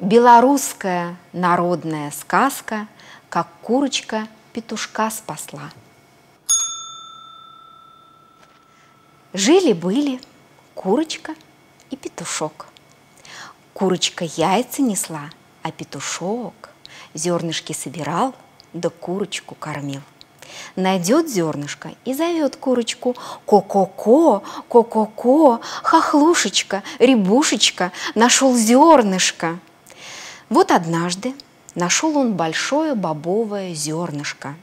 Белорусская народная сказка, как курочка петушка спасла. Жили-были курочка и петушок. Курочка яйца несла, а петушок зернышки собирал, да курочку кормил. Найдет зернышко и зовет курочку «Ко-ко-ко, ко-ко-ко, хохлушечка, рябушечка, нашел зернышко». Вот однажды нашел он большое бобовое зернышко.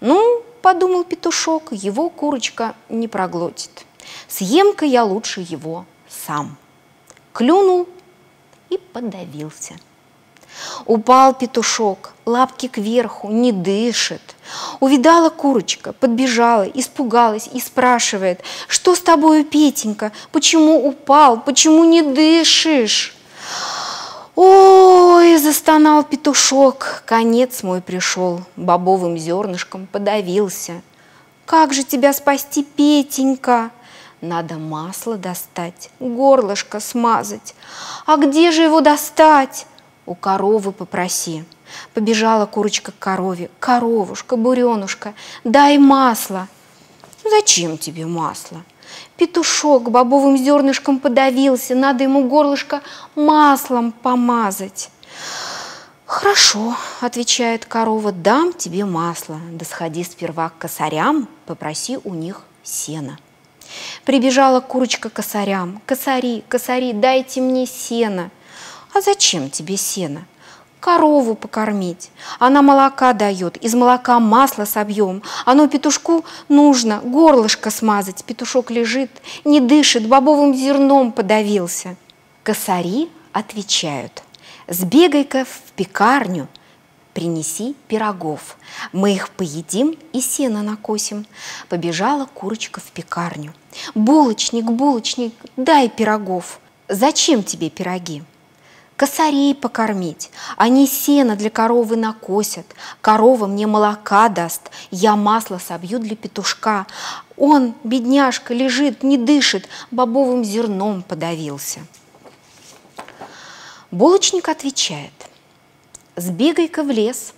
Ну, подумал петушок, его курочка не проглотит. Съем-ка я лучше его сам. Клюнул и подавился – Упал петушок, лапки кверху, не дышит. Увидала курочка, подбежала, испугалась и спрашивает, что с тобою, Петенька, почему упал, почему не дышишь? Ой, застонал петушок, конец мой пришел, бобовым зернышком подавился. Как же тебя спасти, Петенька? Надо масло достать, горлышко смазать. А где же его достать? у коровы попроси. Побежала курочка к корове. Коровушка, буренушка, дай масло. Зачем тебе масло? Петушок бобовым зернышком подавился, надо ему горлышко маслом помазать. «Хорошо», — отвечает корова, — «дам тебе масло. Да сходи сперва к косарям, попроси у них сена». Прибежала курочка к косарям. «Косари, косари, дайте мне сена». А зачем тебе сено? Корову покормить. Она молока дает, из молока масло собьем. Оно петушку нужно, горлышко смазать. Петушок лежит, не дышит, бобовым зерном подавился. Косари отвечают, сбегай-ка в пекарню, принеси пирогов. Мы их поедим и сено накосим. Побежала курочка в пекарню. Булочник, булочник, дай пирогов. Зачем тебе пироги? косарей покормить. Они сено для коровы накосят, корова мне молока даст, я масло собью для петушка. Он, бедняжка, лежит, не дышит, бобовым зерном подавился. Булочник отвечает, сбегай-ка в лес,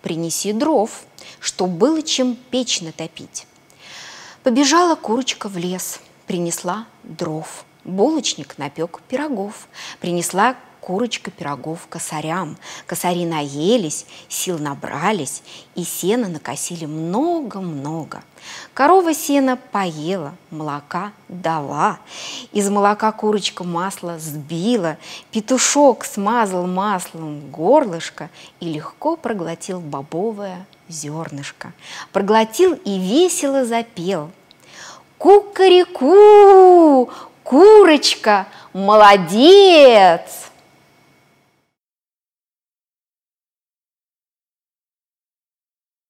принеси дров, чтоб было чем печь натопить. Побежала курочка в лес, принесла дров. Булочник напек пирогов, принесла курочка пирогов косарям. Косари наелись, сил набрались, и сена накосили много-много. Корова сена поела, молока дала. Из молока курочка масло сбила, петушок смазал маслом горлышко и легко проглотил бобовое зернышко. Проглотил и весело запел. Кукареку, курочка, молодец!